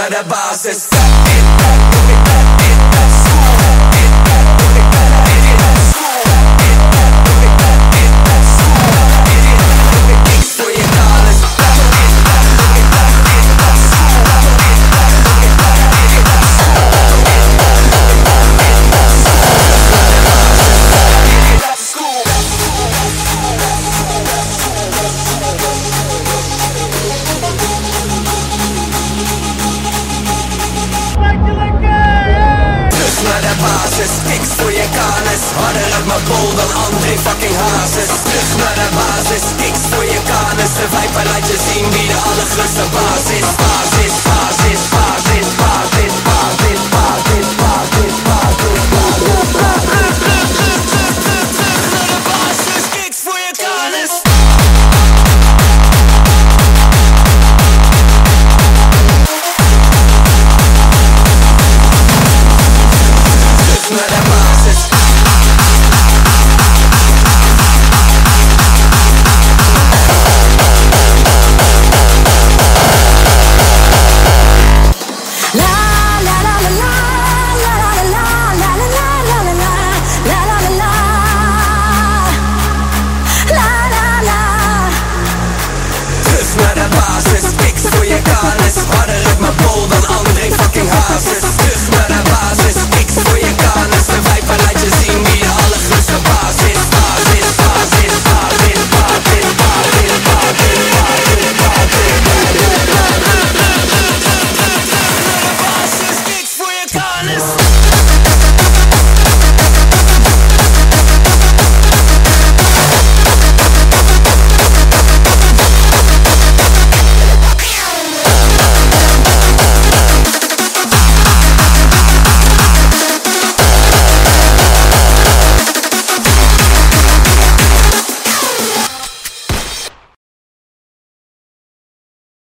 Bana the bazı Stop it, stop it, stop it is Kiks voor je kanus Harder op mijn bol dan André fucking Hazes Terug naar de basis. Kiks voor je kanus De viper laat je zien wie de allergrootste baas is. Basis regardless